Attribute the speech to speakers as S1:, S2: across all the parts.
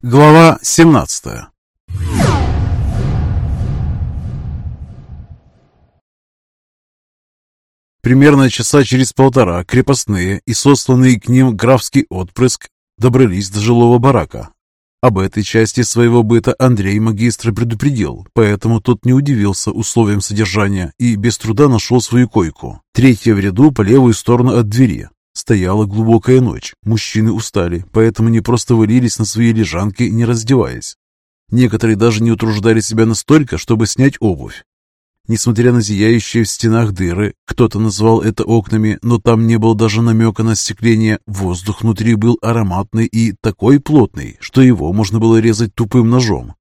S1: Глава 17 Примерно часа через полтора крепостные и сосланный к ним графский отпрыск добрались до жилого барака. Об этой части своего быта Андрей магистра предупредил, поэтому тот не удивился условиям содержания и без труда нашел свою койку. Третья в ряду по левую сторону от двери. Стояла глубокая ночь, мужчины устали, поэтому не просто валились на свои лежанки, не раздеваясь. Некоторые даже не утруждали себя настолько, чтобы снять обувь. Несмотря на зияющие в стенах дыры, кто-то назвал это окнами, но там не было даже намека на остекление, воздух внутри был ароматный и такой плотный, что его можно было резать тупым ножом.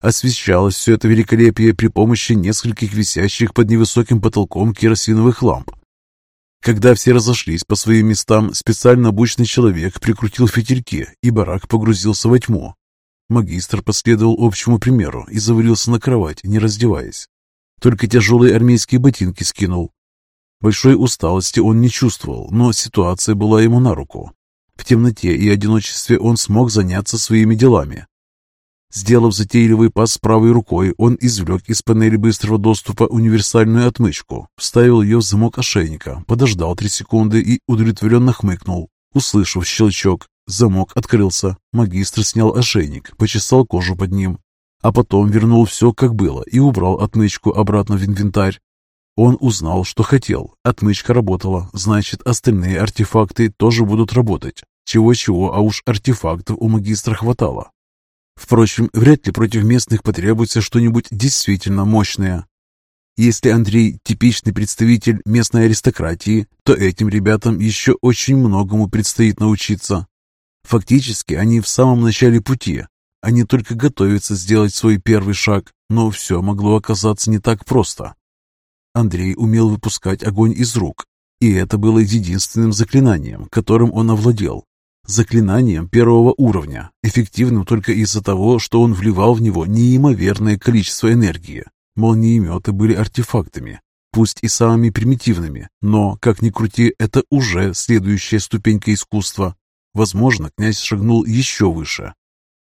S1: Освещалось все это великолепие при помощи нескольких висящих под невысоким потолком керосиновых ламп. Когда все разошлись по своим местам, специально обученный человек прикрутил фитильки, и барак погрузился во тьму. Магистр последовал общему примеру и завалился на кровать, не раздеваясь. Только тяжелые армейские ботинки скинул. Большой усталости он не чувствовал, но ситуация была ему на руку. В темноте и одиночестве он смог заняться своими делами. Сделав затейливый пас правой рукой, он извлек из панели быстрого доступа универсальную отмычку, вставил ее в замок ошейника, подождал три секунды и удовлетворенно хмыкнул. Услышав щелчок, замок открылся. Магистр снял ошейник, почесал кожу под ним, а потом вернул все, как было, и убрал отмычку обратно в инвентарь. Он узнал, что хотел. Отмычка работала, значит, остальные артефакты тоже будут работать. Чего-чего, а уж артефактов у магистра хватало. Впрочем, вряд ли против местных потребуется что-нибудь действительно мощное. Если Андрей типичный представитель местной аристократии, то этим ребятам еще очень многому предстоит научиться. Фактически они в самом начале пути, они только готовятся сделать свой первый шаг, но все могло оказаться не так просто. Андрей умел выпускать огонь из рук, и это было единственным заклинанием, которым он овладел. Заклинанием первого уровня, эффективным только из-за того, что он вливал в него неимоверное количество энергии. Молниеметы были артефактами, пусть и самыми примитивными, но, как ни крути, это уже следующая ступенька искусства. Возможно, князь шагнул еще выше,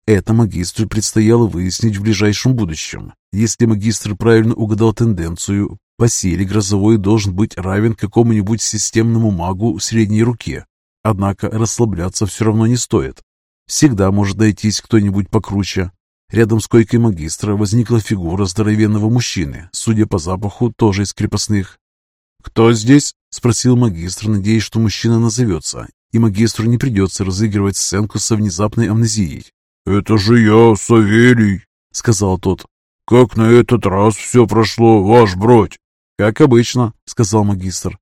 S1: это магистру предстояло выяснить в ближайшем будущем. Если магистр правильно угадал тенденцию, по силе грозовой должен быть равен какому-нибудь системному магу средней руке. Однако расслабляться все равно не стоит. Всегда может найтись кто-нибудь покруче. Рядом с койкой магистра возникла фигура здоровенного мужчины, судя по запаху, тоже из крепостных. «Кто здесь?» – спросил магистр, надеясь, что мужчина назовется, и магистру не придется разыгрывать сценку со внезапной амнезией.
S2: «Это же я, Савелий», — сказал тот. «Как на этот раз все прошло, ваш бродь?»
S1: «Как обычно», — сказал магистр.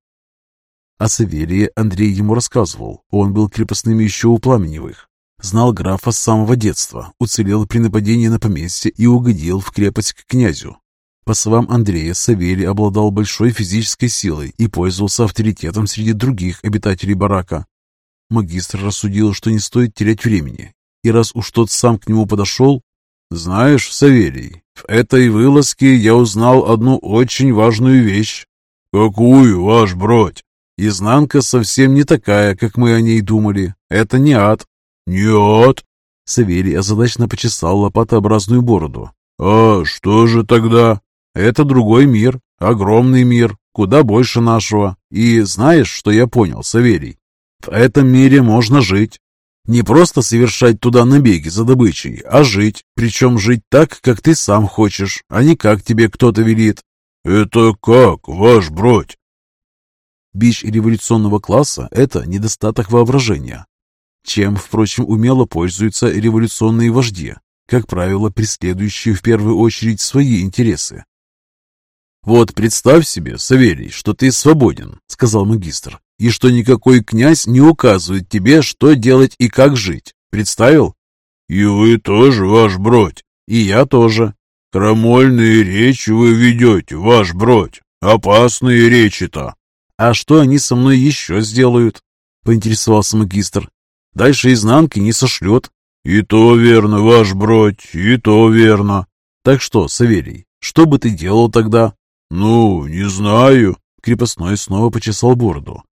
S1: О Савелии Андрей ему рассказывал. Он был крепостным еще у Пламеневых. Знал графа с самого детства, уцелел при нападении на поместье и угодил в крепость к князю. По словам Андрея, Савелий обладал большой физической силой и пользовался авторитетом среди других обитателей барака. Магистр рассудил, что не стоит терять времени, и раз уж тот сам к нему подошел... «Знаешь, Савелий, в этой вылазке я узнал одну очень важную вещь».
S2: «Какую, ваш бродь?»
S1: «Изнанка совсем не такая, как мы о ней думали. Это не ад».
S2: «Не ад?»
S1: Савелий озадачно почесал лопатообразную бороду.
S2: «А что же тогда?»
S1: «Это другой мир, огромный мир, куда больше нашего. И знаешь, что я понял, Савелий? В этом мире можно жить, не просто совершать туда набеги за добычей, а жить, причем жить так, как ты сам хочешь, а не как тебе кто-то велит.
S2: Это как, ваш бродь?
S1: Бич революционного класса – это недостаток воображения. Чем, впрочем, умело пользуются революционные вожди, как правило, преследующие в первую очередь свои интересы. «Вот представь себе, Савелий, что ты свободен», — сказал магистр и что никакой князь не указывает тебе, что делать и как жить. Представил?
S2: И вы тоже, ваш бродь.
S1: И я тоже.
S2: Крамольные речи вы ведете, ваш бродь. Опасные речи-то.
S1: А что они со мной еще сделают? Поинтересовался магистр. Дальше изнанки не сошлет.
S2: И то верно, ваш бродь, и то верно.
S1: Так что, Савелий, что бы ты делал тогда?
S2: Ну, не знаю.
S1: Крепостной снова почесал бороду.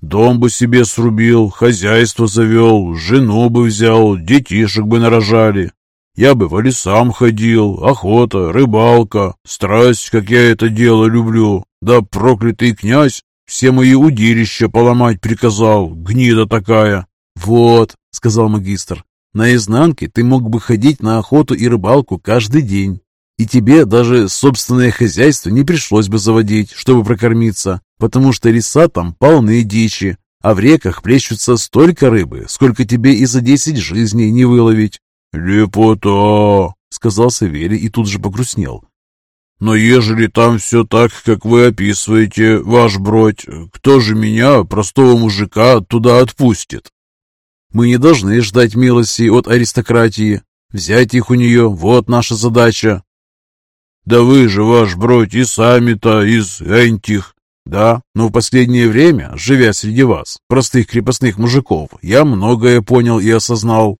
S2: Дом бы себе срубил, хозяйство завел, жену бы взял, детишек бы нарожали. Я бы по лесам ходил, охота, рыбалка, страсть, как я это дело люблю. Да проклятый князь все мои удилища поломать приказал, гнида такая.
S1: Вот, сказал магистр, наизнанке ты мог бы ходить на охоту и рыбалку каждый день. И тебе даже собственное хозяйство не пришлось бы заводить, чтобы прокормиться, потому что леса там полны дичи, а в реках плещутся столько рыбы, сколько тебе и за десять жизней не выловить.
S2: «Лепота!» — сказал Савелий и тут же погрустнел. «Но ежели там все так, как вы описываете, ваш бродь, кто же меня, простого мужика, туда отпустит?»
S1: «Мы не должны ждать милости от аристократии. Взять их у нее — вот наша задача.
S2: Да вы же, ваш бродь, и сами-то из этих.
S1: Да, но в последнее время, живя среди вас, простых крепостных мужиков, я многое понял и осознал.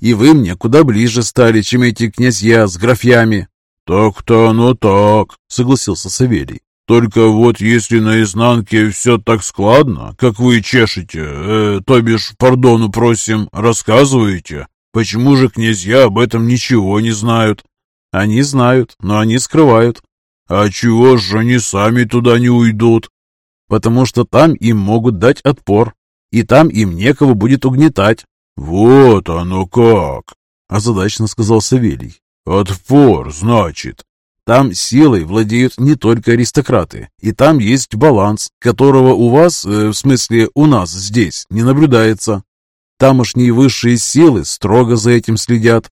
S1: И вы мне куда ближе стали, чем эти князья с графьями.
S2: Так-то оно так, согласился Савелий. Только вот если наизнанке все так складно, как вы чешете, э, то бишь, пардону просим, рассказываете, почему же князья об этом ничего не знают?
S1: Они знают, но они скрывают.
S2: А чего же они сами туда не уйдут?
S1: Потому что там им могут дать отпор, и там им некого будет угнетать.
S2: Вот оно как,
S1: озадаченно сказал Савелий.
S2: Отпор, значит.
S1: Там силой владеют не только аристократы, и там есть баланс, которого у вас, э, в смысле у нас здесь, не наблюдается. Тамошние высшие силы строго за этим следят,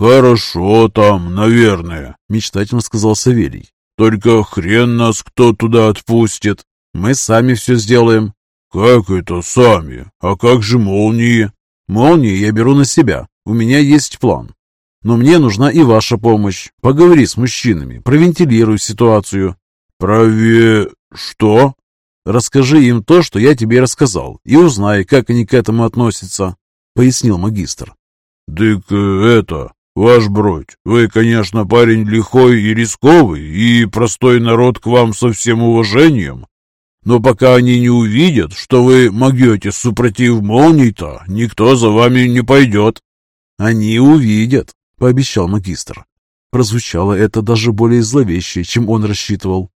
S2: «Хорошо там, наверное», — мечтательно сказал Савелий. «Только хрен нас кто туда отпустит.
S1: Мы сами все сделаем».
S2: «Как это сами? А как же молнии?»
S1: «Молнии я беру на себя. У меня есть план. Но мне нужна и ваша помощь. Поговори с мужчинами, провентилируй ситуацию».
S2: «Прове... что?»
S1: «Расскажи им то, что я тебе рассказал, и узнай, как они к этому относятся», — пояснил магистр.
S2: «Дык э, это... «Ваш бродь, вы, конечно, парень лихой и рисковый, и простой народ к вам со всем уважением, но пока они не увидят, что вы могете супротив молний-то, никто за вами не пойдет».
S1: «Они увидят», — пообещал магистр. Прозвучало это даже более зловеще, чем он рассчитывал.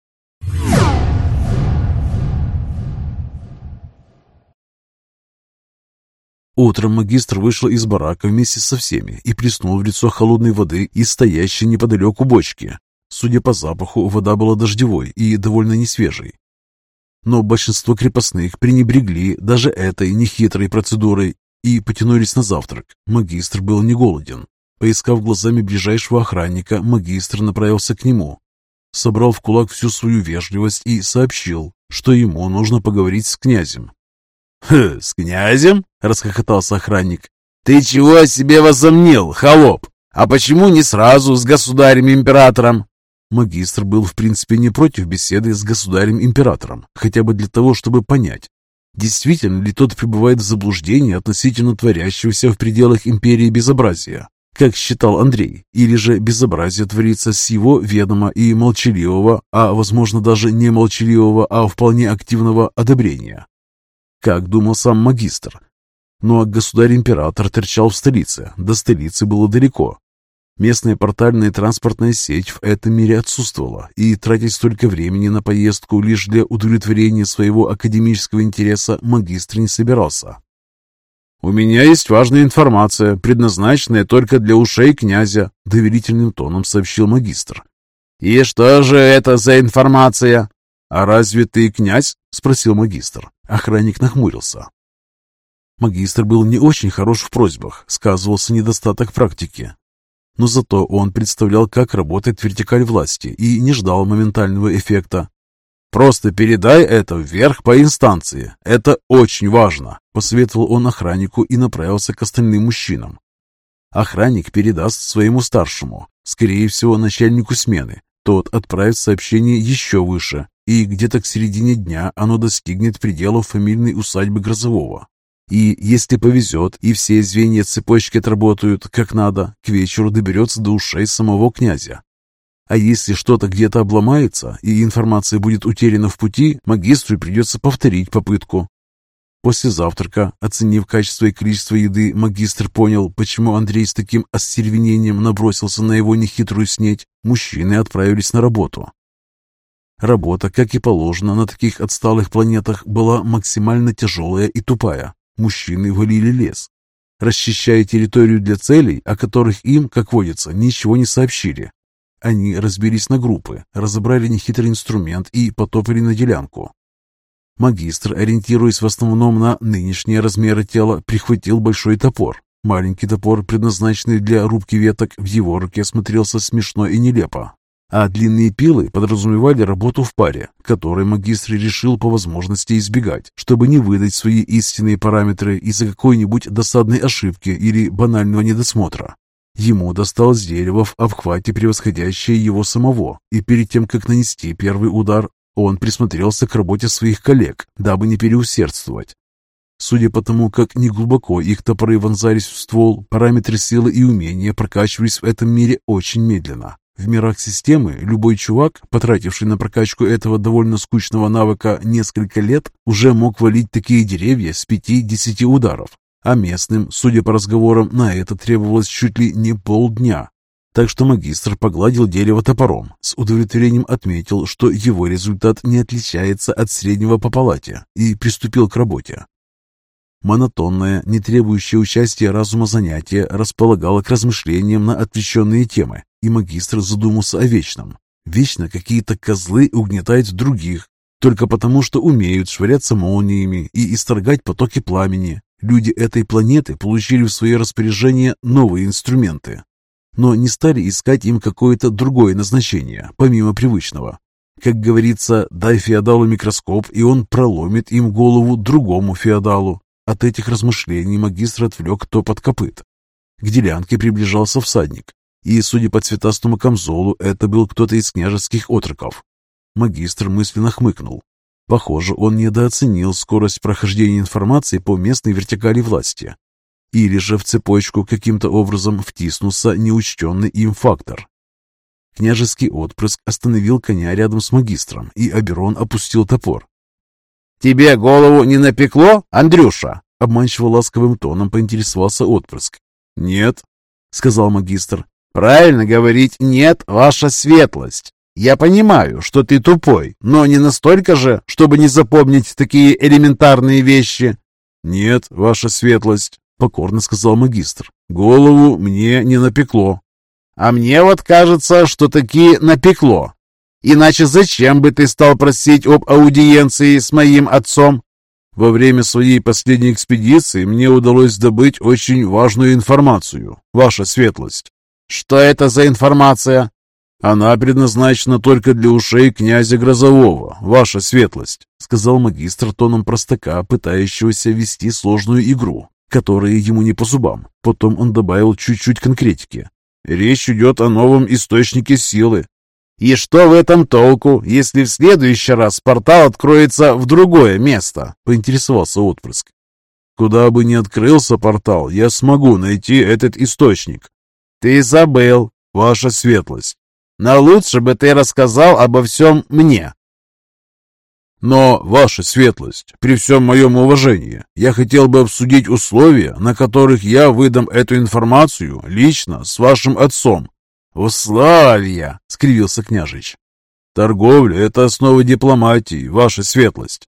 S1: Утром магистр вышел из барака вместе со всеми и плеснул в лицо холодной воды из стоящей неподалеку бочки. Судя по запаху, вода была дождевой и довольно несвежей. Но большинство крепостных пренебрегли даже этой нехитрой процедурой и потянулись на завтрак. Магистр был не голоден. Поискав глазами ближайшего охранника, магистр направился к нему. Собрал в кулак всю свою вежливость и сообщил, что ему нужно поговорить с князем.
S3: «Хм, с князем?» — расхохотался охранник. «Ты чего о себе возомнил, холоп? А почему не сразу с государем-императором?»
S1: Магистр был, в принципе, не против беседы с государем-императором, хотя бы для того, чтобы понять, действительно ли тот пребывает в заблуждении относительно творящегося в пределах империи безобразия, как считал Андрей, или же безобразие творится с его ведома и молчаливого, а, возможно, даже не молчаливого, а вполне активного одобрения как думал сам магистр. Ну а государь-император торчал в столице, до столицы было далеко. Местная портальная транспортная сеть в этом мире отсутствовала, и тратить столько времени на поездку лишь для удовлетворения своего академического интереса магистр не собирался. «У меня есть важная информация, предназначенная только для ушей князя», — доверительным тоном сообщил магистр.
S3: «И что же это за информация?»
S1: «А разве ты князь?» — спросил магистр. Охранник нахмурился. Магистр был не очень хорош в просьбах, сказывался недостаток практики. Но зато он представлял, как работает вертикаль власти и не ждал моментального эффекта. «Просто передай это вверх по инстанции. Это очень важно», — посоветовал он охраннику и направился к остальным мужчинам. Охранник передаст своему старшему, скорее всего, начальнику смены. Тот отправит сообщение еще выше, и где-то к середине дня оно достигнет пределов фамильной усадьбы Грозового. И если повезет, и все звенья цепочки отработают как надо, к вечеру доберется до ушей самого князя. А если что-то где-то обломается, и информация будет утеряна в пути, магистру придется повторить попытку. После завтрака, оценив качество и количество еды, магистр понял, почему Андрей с таким остервенением набросился на его нехитрую снеть. Мужчины отправились на работу. Работа, как и положено на таких отсталых планетах, была максимально тяжелая и тупая. Мужчины валили лес, расчищая территорию для целей, о которых им, как водится, ничего не сообщили. Они разбились на группы, разобрали нехитрый инструмент и потопали на делянку. Магистр, ориентируясь в основном на нынешние размеры тела, прихватил большой топор. Маленький топор, предназначенный для рубки веток, в его руке смотрелся смешно и нелепо а длинные пилы подразумевали работу в паре, которой магистр решил по возможности избегать, чтобы не выдать свои истинные параметры из-за какой-нибудь досадной ошибки или банального недосмотра. Ему досталось дерево в обхвате, превосходящее его самого, и перед тем, как нанести первый удар, он присмотрелся к работе своих коллег, дабы не переусердствовать. Судя по тому, как неглубоко их топоры вонзались в ствол, параметры силы и умения прокачивались в этом мире очень медленно. В мирах системы любой чувак, потративший на прокачку этого довольно скучного навыка несколько лет, уже мог валить такие деревья с 5-10 ударов. А местным, судя по разговорам, на это требовалось чуть ли не полдня. Так что магистр погладил дерево топором, с удовлетворением отметил, что его результат не отличается от среднего по палате, и приступил к работе. Монотонное, не требующее участия разума занятие располагало к размышлениям на отвлеченные темы, и магистр задумался о вечном. Вечно какие-то козлы угнетают других, только потому, что умеют швыряться молниями и исторгать потоки пламени. Люди этой планеты получили в свое распоряжение новые инструменты, но не стали искать им какое-то другое назначение, помимо привычного. Как говорится, дай феодалу микроскоп, и он проломит им голову другому феодалу. От этих размышлений магистр отвлек топот копыт. К делянке приближался всадник. И, судя по цветастому камзолу, это был кто-то из княжеских отроков. Магистр мысленно хмыкнул. Похоже, он недооценил скорость прохождения информации по местной вертикали власти. Или же в цепочку каким-то образом втиснулся неучтенный им фактор. Княжеский отпрыск остановил коня рядом с магистром, и Аберон опустил топор.
S3: «Тебе голову не напекло, Андрюша?»
S1: Обманчиво ласковым тоном поинтересовался отпрыск.
S2: «Нет», —
S1: сказал магистр.
S3: Правильно говорить «нет, ваша светлость». Я понимаю, что ты тупой, но не настолько же, чтобы не запомнить такие элементарные вещи.
S2: Нет, ваша светлость, покорно сказал магистр. Голову мне не напекло.
S3: А мне вот кажется, что такие напекло. Иначе зачем бы ты стал просить об аудиенции с моим отцом?
S2: Во время своей последней экспедиции мне удалось добыть очень важную информацию, ваша светлость.
S3: «Что это за информация?»
S2: «Она предназначена только для ушей князя Грозового, ваша светлость», сказал магистр тоном простака, пытающегося вести сложную игру, которая ему не по зубам. Потом он добавил чуть-чуть конкретики. «Речь идет о новом источнике силы».
S3: «И что в этом толку, если в следующий раз портал откроется в другое место?» поинтересовался отпрыск.
S2: «Куда бы ни открылся портал, я смогу найти этот источник.
S3: «Ты забыл, ваша светлость. Но лучше бы ты рассказал обо всем мне».
S2: «Но, ваша светлость, при всем моем уважении, я хотел бы обсудить условия, на которых я выдам эту информацию лично с вашим отцом».
S3: «Условия!» — скривился княжич.
S2: «Торговля — это основа дипломатии, ваша светлость».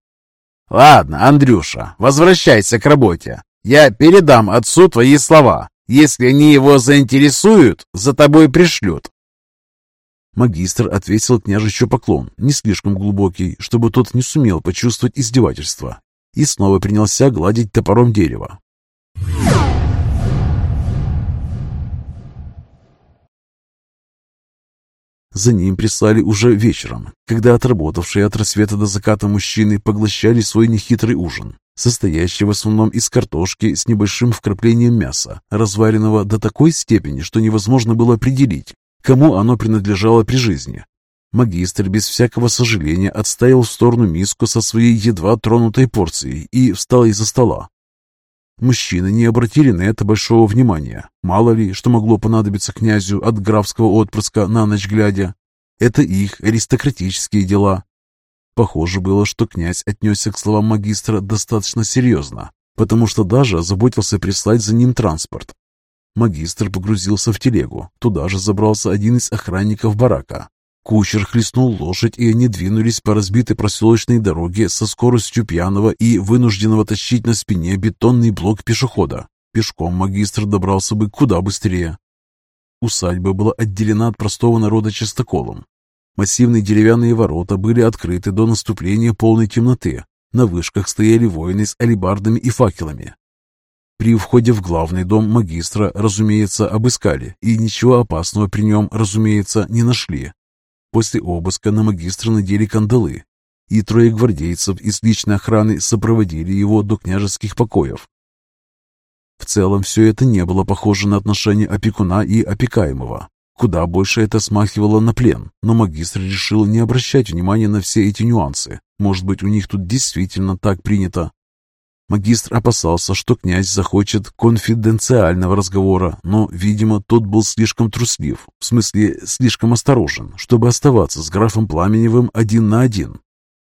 S3: «Ладно, Андрюша, возвращайся к работе. Я передам отцу твои слова. Если они его заинтересуют, за тобой пришлют.
S1: Магистр ответил княжичу поклон, не слишком глубокий, чтобы тот не сумел почувствовать издевательство, и снова принялся гладить топором дерево. За ним прислали уже вечером, когда отработавшие от рассвета до заката мужчины поглощали свой нехитрый ужин состоящий в основном из картошки с небольшим вкраплением мяса, разваренного до такой степени, что невозможно было определить, кому оно принадлежало при жизни. Магистр без всякого сожаления отставил в сторону миску со своей едва тронутой порцией и встал из-за стола. Мужчины не обратили на это большого внимания. Мало ли, что могло понадобиться князю от графского отпрыска на ночь глядя. Это их аристократические дела. Похоже было, что князь отнесся к словам магистра достаточно серьезно, потому что даже заботился прислать за ним транспорт. Магистр погрузился в телегу. Туда же забрался один из охранников барака. Кучер хлестнул лошадь, и они двинулись по разбитой проселочной дороге со скоростью пьяного и вынужденного тащить на спине бетонный блок пешехода. Пешком магистр добрался бы куда быстрее. Усадьба была отделена от простого народа частоколом. Массивные деревянные ворота были открыты до наступления полной темноты. На вышках стояли воины с алебардами и факелами. При входе в главный дом магистра, разумеется, обыскали, и ничего опасного при нем, разумеется, не нашли. После обыска на магистра надели кандалы, и трое гвардейцев из личной охраны сопроводили его до княжеских покоев. В целом все это не было похоже на отношения опекуна и опекаемого. Куда больше это смахивало на плен, но магистр решил не обращать внимания на все эти нюансы. Может быть, у них тут действительно так принято. Магистр опасался, что князь захочет конфиденциального разговора, но, видимо, тот был слишком труслив, в смысле, слишком осторожен, чтобы оставаться с графом Пламеневым один на один.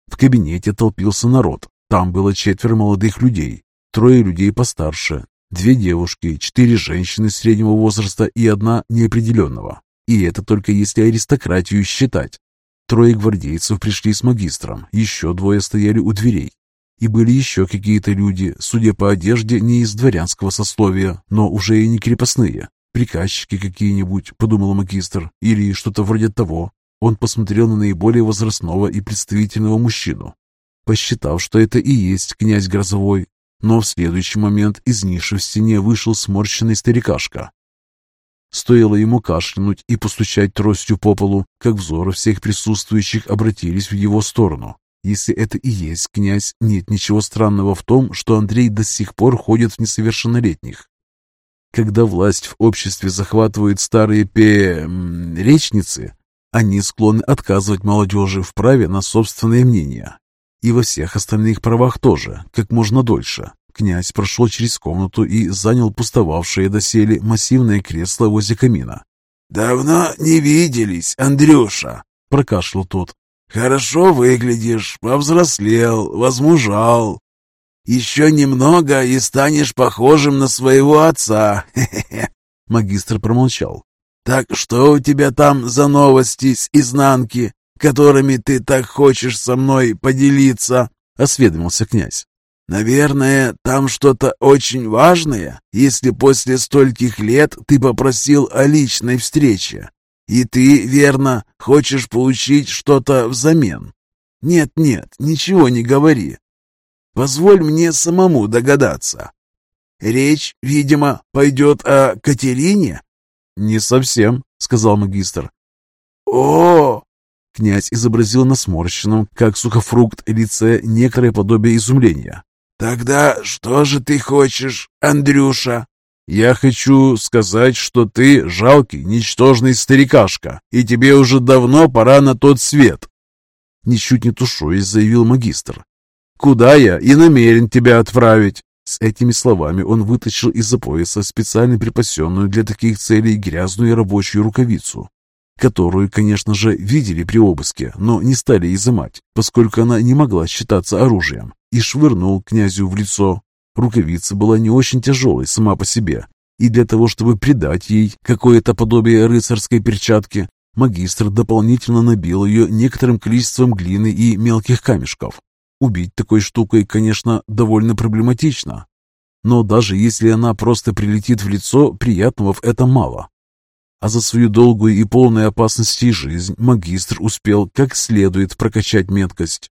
S1: В кабинете толпился народ. Там было четверо молодых людей, трое людей постарше, Две девушки, четыре женщины среднего возраста и одна неопределенного. И это только если аристократию считать. Трое гвардейцев пришли с магистром, еще двое стояли у дверей. И были еще какие-то люди, судя по одежде, не из дворянского сословия, но уже и не крепостные. Приказчики какие-нибудь, подумал магистр, или что-то вроде того. Он посмотрел на наиболее возрастного и представительного мужчину. Посчитав, что это и есть князь Грозовой, но в следующий момент из ниши в стене вышел сморщенный старикашка. Стоило ему кашлянуть и постучать тростью по полу, как взоры всех присутствующих обратились в его сторону. Если это и есть князь, нет ничего странного в том, что Андрей до сих пор ходит в несовершеннолетних. Когда власть в обществе захватывает старые пе... речницы, они склонны отказывать молодежи в праве на собственное мнение и во всех остальных правах тоже, как можно дольше. Князь прошел через комнату и занял пустовавшее доселе массивное кресло возле камина.
S3: «Давно не виделись, Андрюша!» — прокашлял тот. «Хорошо выглядишь, повзрослел, возмужал. Еще немного и станешь похожим на своего отца. Хе-хе-хе!»
S1: Магистр промолчал.
S3: «Так что у тебя там за новости с изнанки? которыми ты так хочешь со мной поделиться?» — осведомился князь. «Наверное, там что-то очень важное, если после стольких лет ты попросил о личной встрече. И ты, верно, хочешь получить что-то взамен? Нет-нет, ничего не говори. Позволь мне самому догадаться. Речь, видимо, пойдет о Катерине?»
S1: «Не совсем», — сказал магистр.
S3: «О,
S1: Князь изобразил на сморщенном, как сухофрукт, лице некоторое подобие изумления.
S3: «Тогда что же ты хочешь, Андрюша?»
S1: «Я хочу сказать, что ты жалкий, ничтожный старикашка, и тебе уже давно пора на тот свет!» Ничуть не тушуясь, заявил магистр. «Куда я и намерен тебя отправить?» С этими словами он вытащил из-за пояса специально припасенную для таких целей грязную рабочую рукавицу которую, конечно же, видели при обыске, но не стали изымать, поскольку она не могла считаться оружием, и швырнул князю в лицо. Рукавица была не очень тяжелой сама по себе, и для того, чтобы придать ей какое-то подобие рыцарской перчатки, магистр дополнительно набил ее некоторым количеством глины и мелких камешков. Убить такой штукой, конечно, довольно проблематично, но даже если она просто прилетит в лицо, приятного в этом мало. А за свою долгую и полную опасностей жизнь магистр успел как следует прокачать меткость.